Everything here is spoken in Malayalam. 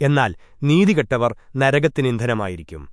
എന്നാൽ നീതികെട്ടവർ നരകത്തിനിന്ധനമായിരിക്കും